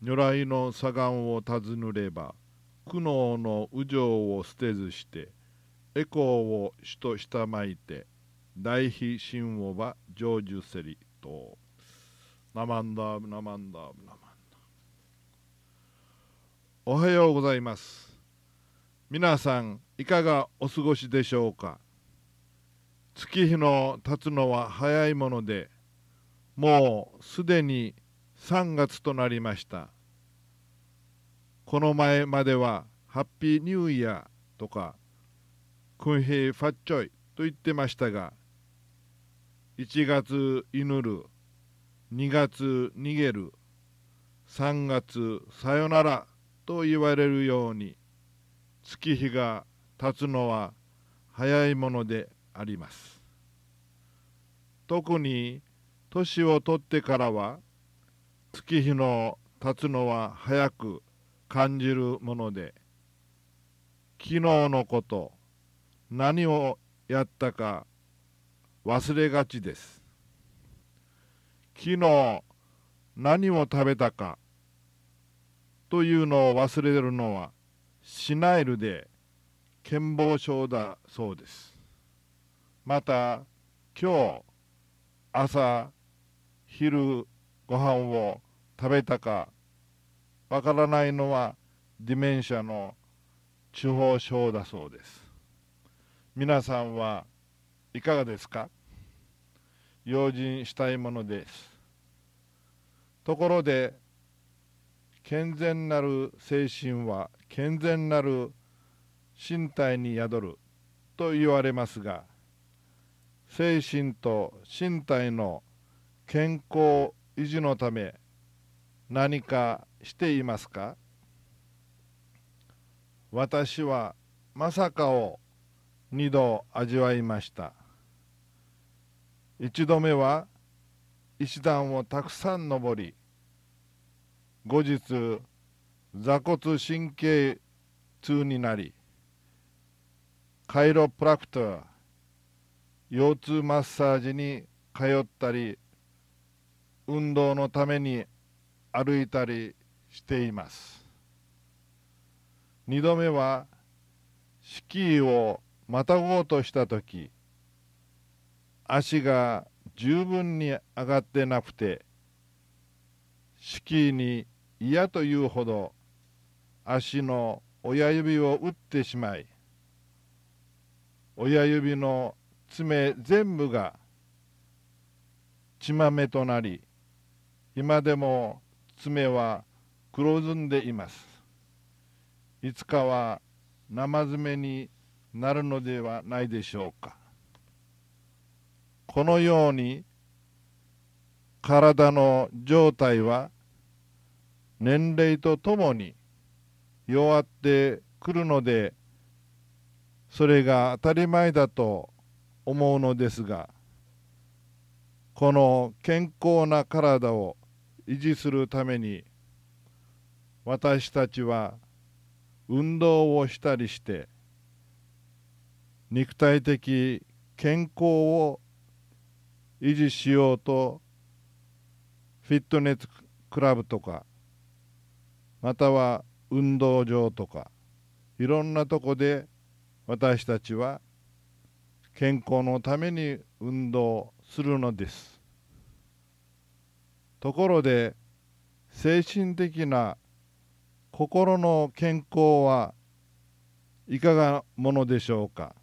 如来の左岸を尋ねれば苦悩の右情を捨てずしてエコーを主としたまいて大悲神をば成就せりと。ナマンダーナマンダーナマンダおはようございます。皆さんいかがお過ごしでしょうか？月日の経つのは早いものでもうすでに3月となりました。この前まではハッピーニューイヤーとかクンヘイファッチョイと言ってましたが1月祈る2月逃げる3月さよならと言われるように月日が経つのは早いものであります。特に年を取ってからは月日の経つのは早く感じるもので昨日のこと何をやったか忘れがちです。昨日何を食べたかというのを忘れるのはシナイルで健忘症だそうです。また今日朝昼ご飯を食べたかわからないのはディメンシャの地方症だそうです。皆さんはいかがですか？用心したいものです。ところで健全なる精神は健全なる身体に宿ると言われますが精神と身体の健康維持のため何かしていますか？私はまさかを二度味わいました。一度目は石段をたくさん登り後日座骨神経痛になりカイロプラクター腰痛マッサージに通ったり運動のために歩いたりしています。2度目はスキーをまたごうとした時足が十分に上がってなくてスキーに嫌というほど足の親指を打ってしまい親指の爪全部が血まめとなり今でも爪は黒ずんでいます。いつかは生爪になるのではないでしょうか。このように体の状態は年齢とともに弱ってくるのでそれが当たり前だと思うのですがこの健康な体を維持するために私たちは運動をしたりして肉体的健康を維持しようとフィットネスクラブとかまたは運動場とかいろんなとこで私たちは健康のために運動するのです。ところで精神的な心の健康はいかがものでしょうか？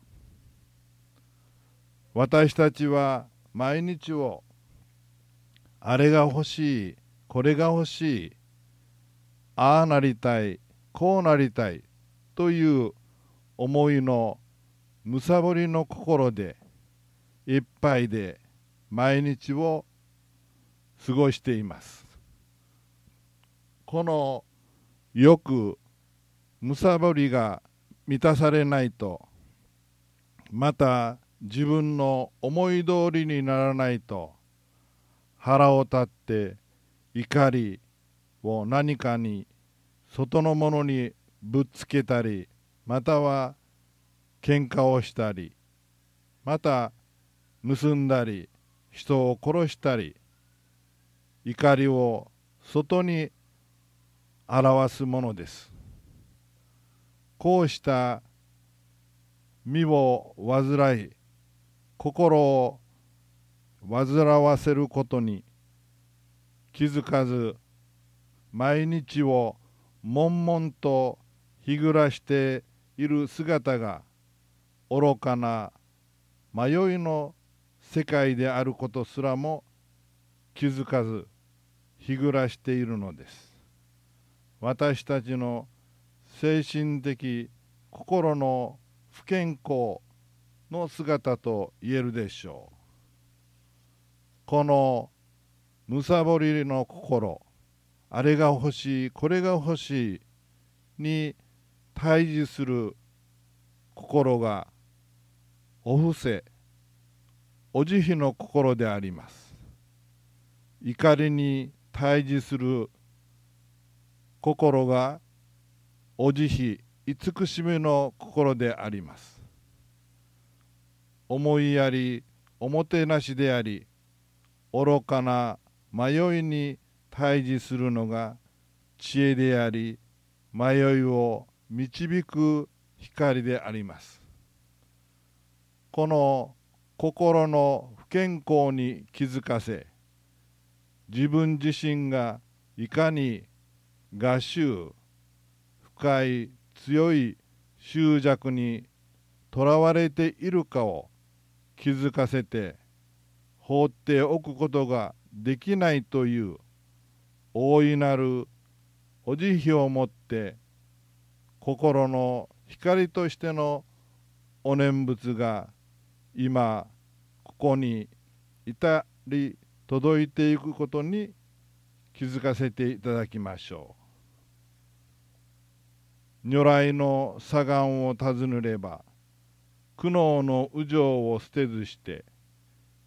私たちは毎日をあれが欲しいこれが欲しいああなりたいこうなりたいという思いのむさぼりの心でいっぱいで毎日を過ごしています。このよくむさぼりが満たされないとまた自分の思い通りにならないと腹を立って怒りを何かに外のものにぶっつけたりまたは喧嘩をしたりまた盗んだり人を殺したり怒りを外に表すものです。こうした身を患い心を煩わせることに気づかず毎日を悶々と日暮らしている姿が愚かな迷いの世界であることすらも気づかず日暮らしているのです。私たちの精神的心の不健康の姿と言えるでしょう。このむさぼりの心あれが欲しいこれが欲しいに対峙する心がお布施お慈悲の心であります。怒りに対峙する心がお慈悲慈しみの心であります。思いやりおもてなしであり愚かな迷いに対峙するのが知恵であり迷いを導く光であります。この心の不健康に気づかせ自分自身がいかに画集深い強い執着にとらわれているかを気づかせて放っておくことができないという大いなるお慈悲をもって心の光としてのお念仏が今ここに至り届いていくことに気づかせていただきましょう。如来の左岸を尋ねれば苦悩の右情を捨てずして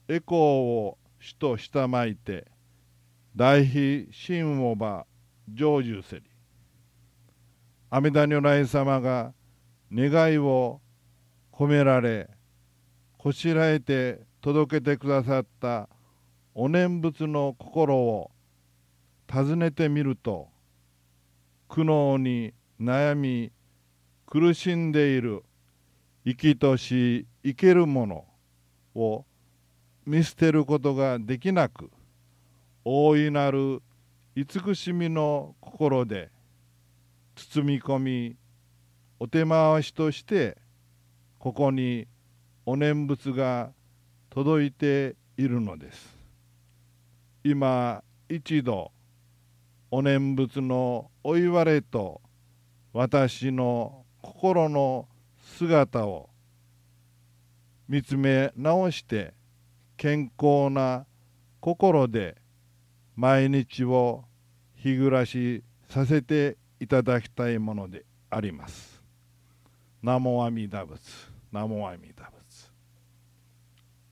エコーを主と下巻いて大悲神をば成就せり。阿弥陀如来様が願いを込められこしらえて届けてくださったお念仏の心を尋ねてみると苦悩に悩み苦しんでいる生きとし生けるものを見捨てることができなく大いなる慈しみの心で包み込みお手回しとしてここにお念仏が届いているのです。今一度お念仏のお言われと私の心の姿を見つめ直して健康な心で毎日を日暮らしさせていただきたいものであります。ナモアミダ仏。ナモアミダ仏。